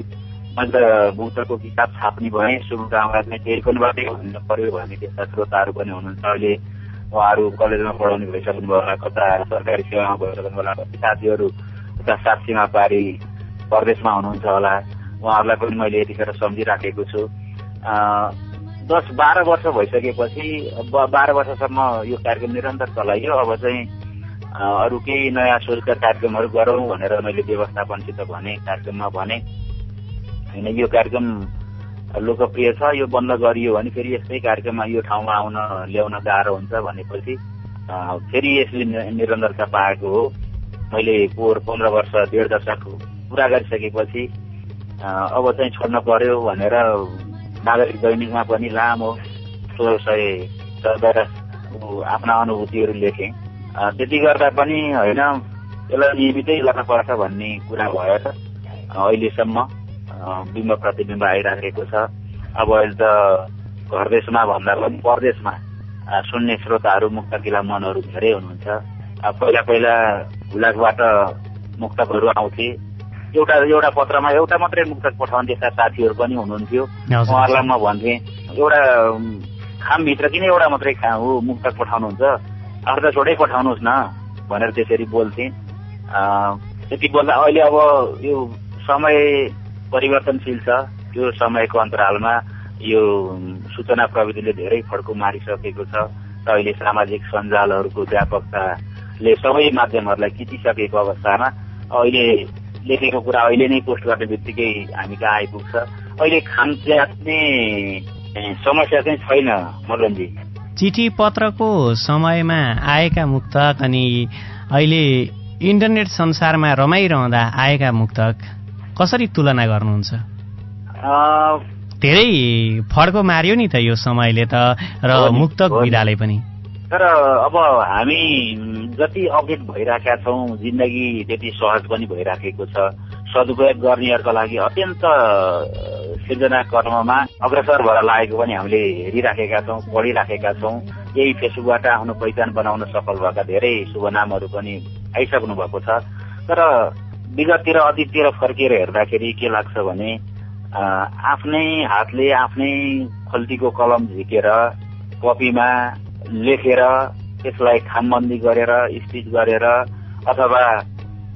मैले त मुक्तको किताब छाप्ने भएँ शुभकामना चाहिँ टेलिफोनबाटै हुनु पर्यो भन्ने त्यस्ता श्रोताहरू पनि हुनुहुन्छ। अहिले उहाँहरू कलेजमा पढाउने भइसक्नु होला कता सरकारी सेवामा भइसक्नु होला कति साथीहरू उता साक्षीमा पारी परदेशमा हुनुहुन्छ होला। उहाँहरूलाई पनि मैले यतिखेर सम्झिराखेको छु। दस बाह्र वर्ष भइसकेपछि बाह्र वर्षसम्म यो कार्यक्रम निरन्तर चलाइयो। अब चाहिँ अरू केही नयाँ सोचका कार्यक्रमहरू गरौँ भनेर मैले व्यवस्थापनसित भने कार्यक्रममा भने। होइन यो कार्यक्रम लोकप्रिय छ यो बन्द गरियो भने फेरि यस्तै कार्यक्रममा यो ठाउँमा आउन ल्याउन गाह्रो हुन्छ भनेपछि फेरि यसले निरन्तरता पाएको हो। मैले पोहोर पन्ध्र वर्ष डेढ दशक पुरा गरिसकेपछि अब चाहिँ छोड्न पर्यो भनेर नागरिक दैनिकमा पनि लामो सोह्र सय चौध आफ्ना अनुभूतिहरू लेखेँ। त्यति गर्दा पनि होइन यसलाई नियमितै गर्नुपर्छ भन्ने कुरा भएर अहिलेसम्म। बिम्ब प्रतिबिम्ब आइराखेको छ। अब अहिले त घर देशमा भन्दा पनि परदेशमा सुन्ने श्रोताहरू मुक्तकिला मनहरू धेरै हुनुहुन्छ। अब पहिला पहिला हुलाकबाट मुक्तकहरू आउँथे। एउटा एउटा पत्रमा एउटा मात्रै मुक्तक पठाउने त्यस्ता साथीहरू पनि हुनुहुन्थ्यो। उहाँहरूलाई म भन्थेँ एउटा खामभित्र किन एउटा मात्रै खा हो मुक्तक पठाउनुहुन्छ? अर्ध छोडै पठाउनुहोस् न भनेर त्यसरी बोल्थेँ। त्यति बोल्दा अहिले अब यो समय परिवर्तनशील छ यो समयको अन्तरालमा यो सूचना प्रविधिले धेरै फड्को मारिसकेको छ र अहिले सामाजिक सञ्जालहरूको व्यापकताले सबै माध्यमहरूलाई खिचिसकेको अवस्थामा अहिले लेखेको कुरा अहिले नै पोस्ट गर्ने बित्तिकै हामी कहाँ आइपुग्छ? अहिले खाम च्यात्ने ए, समस्या चाहिँ छैन मदनजी। चिठी पत्रको समयमा आएका मुक्तक अनि अहिले इन्टरनेट संसारमा रमाइरहँदा आएका मुक्तक। कसरी तुलना गर्नुहुन्छ? धेरै फड्को मार्यो नि त यो समयले त र मुक्तक। विधाले पनि। तर अब हामी जति अपडेट भइराखेका छौँ जिन्दगी त्यति सहज पनि भइराखेको छ। सदुपयोग गर्नेहरूका लागि अत्यन्त अ, सिर्जना कर्ममा अग्रसर भएर लागेको पनि हामीले हेरिराखेका छौँ पढिराखेका छौँ। यही फेसबुकबाट आफ्नो पहिचान बनाउन सफल भएका धेरै शुभ नामहरू पनि आइसक्नु भएको छ। तर विगततिर अतीततिर फर्किएर हेर्दाखेरि के लाग्छ भने आफ्नै हातले आफ्नै खल्तीको कलम झिकेर कपीमा लेखेर त्यसलाई खामबन्दी गरेर स्टिच गरेर अथवा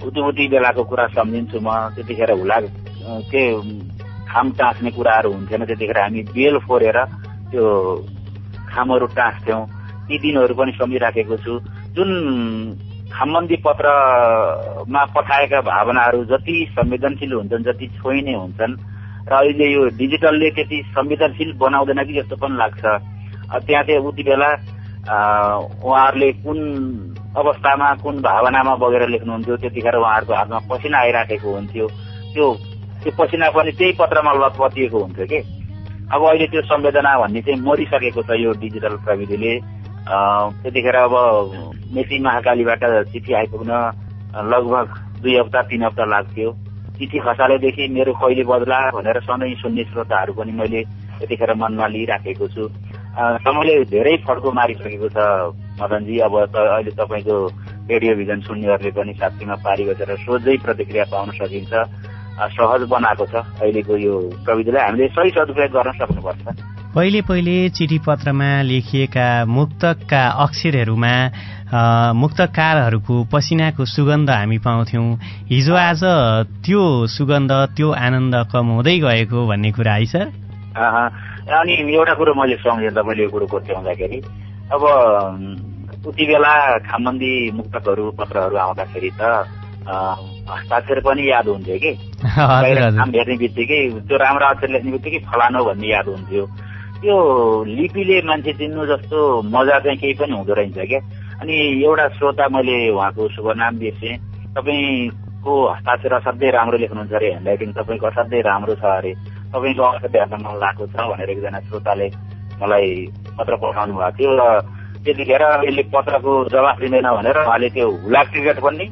उति बेलाको कुरा सम्झिन्छु म त्यतिखेर हुला के खाम टाँस्ने कुराहरू हुन्थेन त्यतिखेर हामी बेल फोरेर त्यो खामहरू टाँस्थ्यौँ ती दिनहरू पनि सम्झिराखेको छु। जुन खामबन्दी पत्रमा पठाएका भावनाहरू जति संवेदनशील हुन्छन् जति छोइने हुन्छन् र अहिले यो डिजिटलले त्यति संवेदनशील बनाउँदैन कि जस्तो पनि लाग्छ। त्यहाँ चाहिँ उति बेला उहाँहरूले कुन अवस्थामा कुन भावनामा बगेर लेख्नुहुन्थ्यो त्यतिखेर उहाँहरूको हातमा पसिना आइराखेको हुन्थ्यो। त्यो त्यो पसिना पनि त्यही पत्रमा लतपतिएको हुन्थ्यो कि? अब अहिले त्यो संवेदना भन्ने चाहिँ मरिसकेको छ यो डिजिटल प्रविधिले। त्यतिखेर अब मेची महाकालीबाट चिठी आइपुग्न लगभग दुई हप्ता तिन हप्ता लाग्थ्यो। चिठी खसालेदेखि मेरो कहिले बदला भनेर सधैँ सुन्ने श्रोताहरू पनि मैले त्यतिखेर मनमा लिइराखेको छु। समयले धेरै फड्को मारिसकेको छ मदनजी। अब त अहिले तपाईँको रेडियो भिजन सुन्नेहरूले पनि साथीमा पारी गरेर सोझै प्रतिक्रिया पाउन सकिन्छ। सहज बनाएको छ अहिलेको यो प्रविधिलाई। हामीले सही सदुपयोग गर्न सक्नुपर्छ। पहिले पहिले चिठी पत्रमा लेखिएका मुक्तकका अक्षरहरूमा मुक्तकारहरूको पसिनाको सुगन्ध हामी पाउँथ्यौँ। हिजो आज त्यो सुगन्ध त्यो आनन्द कम हुँदै गएको भन्ने कुरा है सर। अनि एउटा कुरो मैले सम्झेँ तपाईँले यो कुरो कोट्याउँदाखेरि अब उति बेला खामबन्दी मुक्तकहरू पत्रहरू आउँदाखेरि त हस्ताक्षर पनि याद हुन्थ्यो कि। नाम भेट्ने बित्तिकै त्यो राम्रो अक्षर लेख्ने बित्तिकै फलानो भन्ने याद हुन्थ्यो। त्यो लिपिले मान्छे चिन्नु जस्तो मजा चाहिँ केही पनि हुँदो रहेछ क्या। अनि एउटा श्रोता मैले उहाँको शुभ नाम बिर्सेँ तपाईँको हस्ताक्षर असाध्यै राम्रो लेख्नुहुन्छ अरे ह्यान्डराइटिङ तपाईँको असाध्यै राम्रो छ अरे तपाईँको असाध्यै हेर्न मन लागेको छ भनेर एकजना श्रोताले मलाई पत्र पठाउनु भएको थियो र त्यतिखेर यसले पत्रको जवाफ दिँदैन भनेर उहाँले त्यो हुलाक टिकट पनि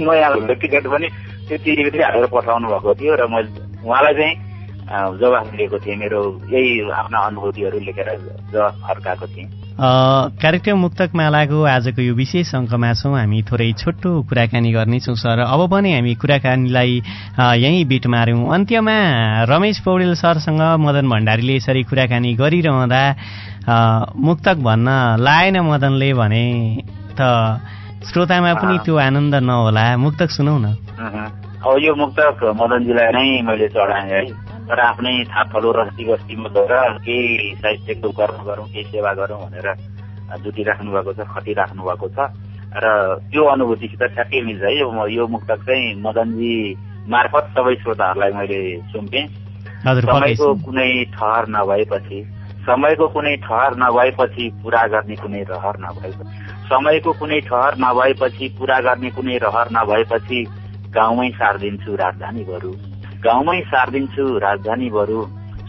नयाँ टिकट पनि त्यो चिठीभित्रै हालेर पठाउनु भएको थियो र मैले उहाँलाई चाहिँ जवाफ दिएको थिएँ। मेरो यही आफ्ना अनुभूतिहरू लेखेर जवाफ फर्काएको थिएँ। कार्यक्रम मुक्तक मालाको आजको यो विशेष अङ्कमा छौँ। हामी थोरै छोटो कुराकानी गर्नेछौँ सर। अब पनि हामी कुराकानीलाई यहीँ बिट मार्यौँ। अन्त्यमा रमेश पौडेल सरसँग मदन भण्डारीले यसरी कुराकानी गरिरहँदा मुक्तक भन्न लाएन मदनले भने त श्रोतामा पनि त्यो आनन्द नहोला। मुक्तक सुनौ न। अब यो मुक्तक मदनजीलाई नै मैले चढाएँ है। तर आफ्नै थापलो रस्ती बस्तीमा गएर केही साहित्यको कर्म गरौँ केही सेवा गरौँ भनेर जुटिराख्नु भएको छ खटिराख्नु भएको छ। र त्यो अनुभूतिसित ठ्याक्कै मिल्छ है। यो यो मुक्तक चाहिँ मदनजी मार्फत सबै श्रोताहरूलाई मैले सुम्पेँ समयको। कुनै ठहर नभएपछि समयको कुनै ठहर नभएपछि पुरा गर्ने कुनै रहर नभएपछि समयको कुनै ठहर नभएपछि पुरा गर्ने कुनै रहर नभएपछि गाउँमै सारिदिन्छु राजधानी बरु। गाउँमै सारिदिन्छु राजधानी बरु।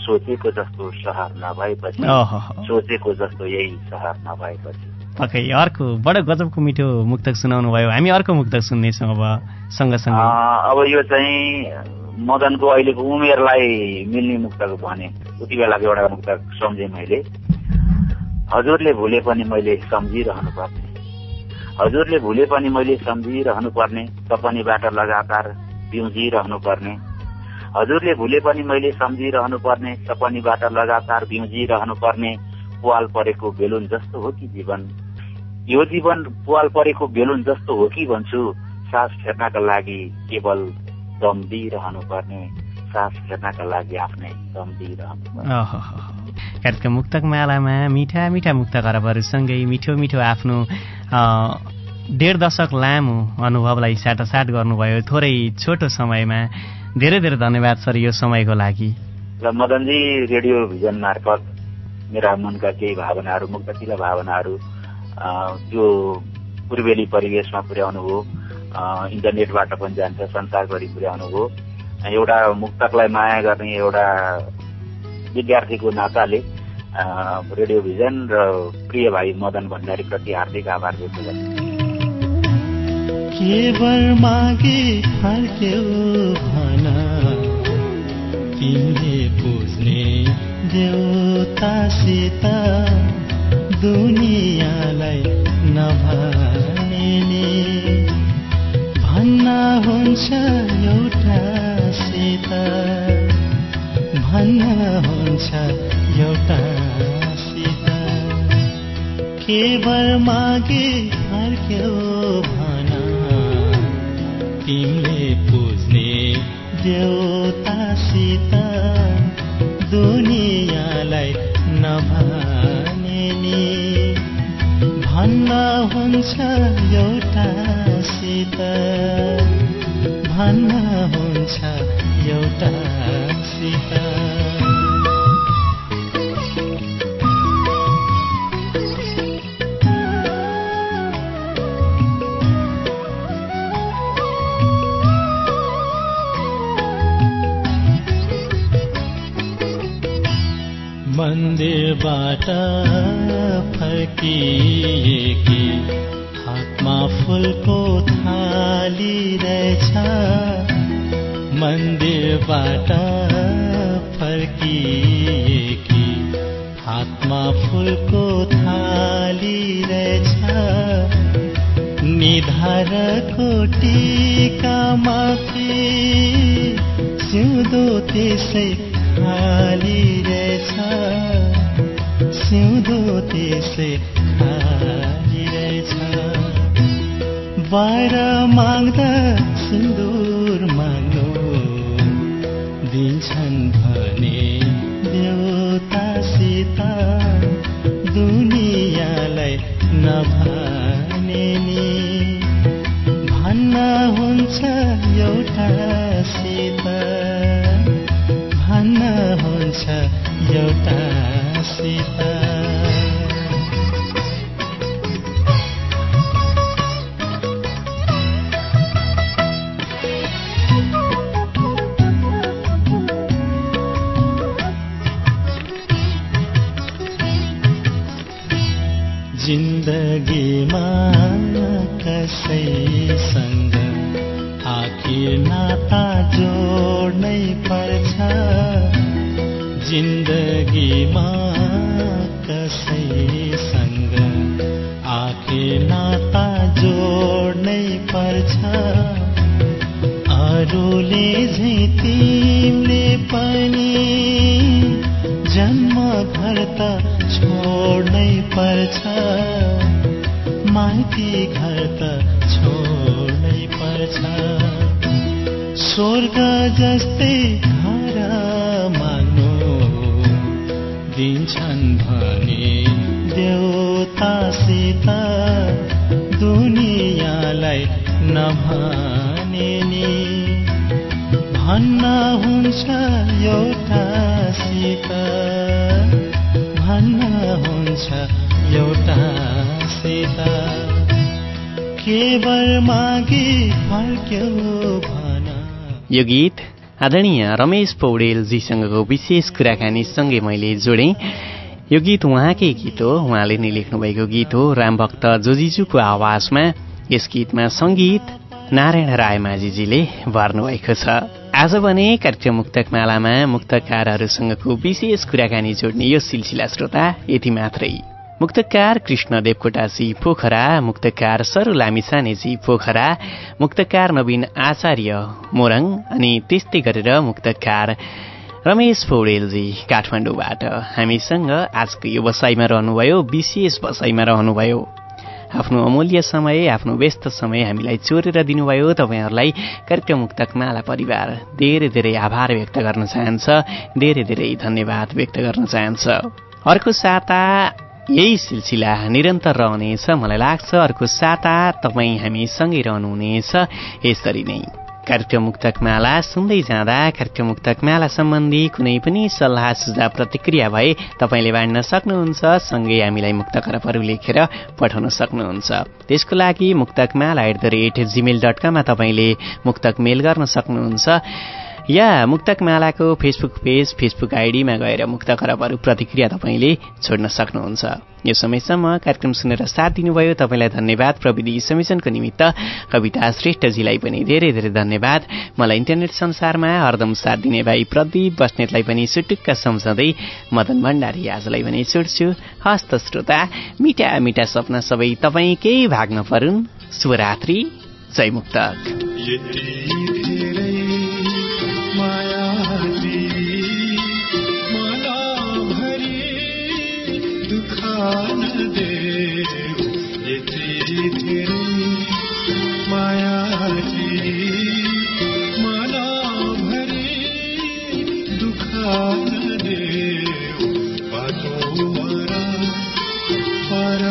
सोचेको जस्तो सहर नभएपछि। सोचेको जस्तो यही सहर नभएपछि। पक्कै अर्को बडो गजबको मिठो मुक्तक सुनाउनु भयो। हामी अर्को मुक्तक सुन्नेछौँ अब सँगसँगै। अब यो चाहिँ मदनको अहिलेको उमेरलाई मिल्ने मुक्तक भने उति बेलाको एउटा मुक्तक सम्झेँ मैले। हजुरले भुले पनि मैले सम्झिरहनु पर्ने। हजुरले भुले पनि मैले सम्झिरहनु पर्ने सपनीबाट लगातार बिउजिरहनु पर्ने हजुरले भुले पनि मैले सम्झिरहनु पर्ने सपनीबाट लगातार बिउजिरहनु पर्ने पुवाल परेको बेलुन जस्तो हो कि जीवन? यो जीवन पुवाल परेको बेलुन जस्तो हो कि भन्छु? सास फेर्नका लागि केवल दम दिइरहनु पर्ने सास फेर्नका लागि आफ्नै दम दिइरहनु पर्ने। कार्यक्रम मुक्तक मालामा मिठा मिठा मुक्त खराबहरूसँगै मिठो मिठो आफ्नो डेढ दशक लामो अनुभवलाई साटासाट गर्नुभयो थोरै छोटो समयमा। धेरै धेरै धन्यवाद सर यो समयको लागि। र मदनजी रेडियो भिजन मार्फत मेरा मनका केही भावनाहरू मुक्तशील भावनाहरू त्यो पूर्वेली परिवेशमा पुर्याउनु हो इन्टरनेटबाट पनि जान्छ संसारभरि पुर्याउनु हो एउटा मुक्तकलाई माया गर्ने एउटा विद्यार्थीको नाताले अ, रेडियो भिजन र प्रिय भाइ मदन भण्डारीप्रति हार्दिक आभार व्यक्त गर्छु। दुनियाँलाई नभनेले। भन्न हुन्छ एउटासित भन्न हुन्छ एउटासित केवल मागे फर्क्यौ भन। तिमीले पुज्ने देउतासित दुनियाँलाई नभने नि भन्न हुन्छ एउटासित भन्न हुन्छ एउटासित मन्दिरबाट फर्किएकी हातमा फुलको थाली रहेछ। मन्दिरबाट फर्किएकी हातमा फुलको थाली रहेछ। निधारको टिका माथि सिउँदो त्यसै खाली रहेछ। सिउँदो त्यसै खाली रहेछ बाहिर माग्दा सिन्दुर माग्नु दिन्छन् भने देउतासित दुनियाँलाई नभने नि भन्न हुन्छ एउटासित दुनियाँलाई नभने नि। भन्न हुन्छ एउटासित भन्न हुन्छ एउटासित केवल मागी फर्क्यौ भन। यो गीत आदरणीय रमेश पौडेलजीसँगको विशेष कुराकानीसँगै मैले जोडेँ। यो गीत उहाँकै गीत हो। उहाँले नै लेख्नुभएको गीत हो। रामभक्त जोजिजुको आवाजमा यस गीतमा सङ्गीत नारायण रायमाझीजीले भर्नुभएको छ। आज भने कार्यक्रम मुक्तक मालामा मुक्तकारहरूसँगको विशेष कुराकानी जोड्ने यो सिलसिला श्रोता यति मात्रै। मुक्तकार कृष्ण देवकोटाजी पोखरा मुक्तकार सरु लामिसानेजी पोखरा मुक्तकार नवीन आचार्य मोरङ अनि त्यस्तै गरेर मुक्तकार रमेश पौडेलजी काठमाडौँबाट। हामीसँग आजको यो बसाइमा रहनुभयो विशेष बसाइमा रहनुभयो। आफ्नो अमूल्य समय आफ्नो व्यस्त समय हामीलाई चोरेर दिनुभयो। तपाईँहरूलाई कार्यक्रम मुक्तक माला परिवार धेरै धेरै आभार व्यक्त गर्न चाहन्छ धेरै धेरै धन्यवाद व्यक्त गर्न चाहन्छ। अर्को साता यही सिलसिला निरन्तर रहनेछ मलाई लाग्छ अर्को साता तपाईँ हामीसँगै रहनुहुनेछ यसरी नै। कार्यक्रम मुक्तक माला सुन्दै जाँदा कार्यक्रम मुक्तक माला सम्बन्धी कुनै पनि सल्लाह सुझाव प्रतिक्रिया भए तपाईँले बाँड्न सक्नुहुन्छ सँगै हामीलाई मुक्त खरबहरू लेखेर पठाउन सक्नुहुन्छ त्यसको लागि Muktak Mala at the rate Gmail dot कममा तपाईँले मुक्तक मेल गर्न सक्नुहुन्छ या मुक्तक मालाको फेसबुक पेज फेसबुक आइडीमा गएर मुक्त खराबहरू प्रतिक्रिया तपाईँले छोड्न सक्नुहुन्छ। यो समयसम्म कार्यक्रम सुनेर साथ दिनुभयो। तपाईँलाई धन्यवाद। प्रविधि समिशनको निमित्त कविता श्रेष्ठजीलाई पनि धेरै धेरै धन्यवाद। मलाई इन्टरनेट संसारमा हरदम साथ दिने भाइ प्रदीप बस्नेतलाई पनि सुटुक्क सम्झँदै मदन भण्डारी आजलाई पनि छुट्छु हस्त श्रोता मिठा मिठा सपना सबै तपाईँकै भाग्न परुन्। शुभरात्रि। जय मुक्तक। यति धेरै मायाले मनाभरि दुःख नदेऊ यति धेरै मायाले मनाभरि दुःख नदेऊ बाटो मरा पर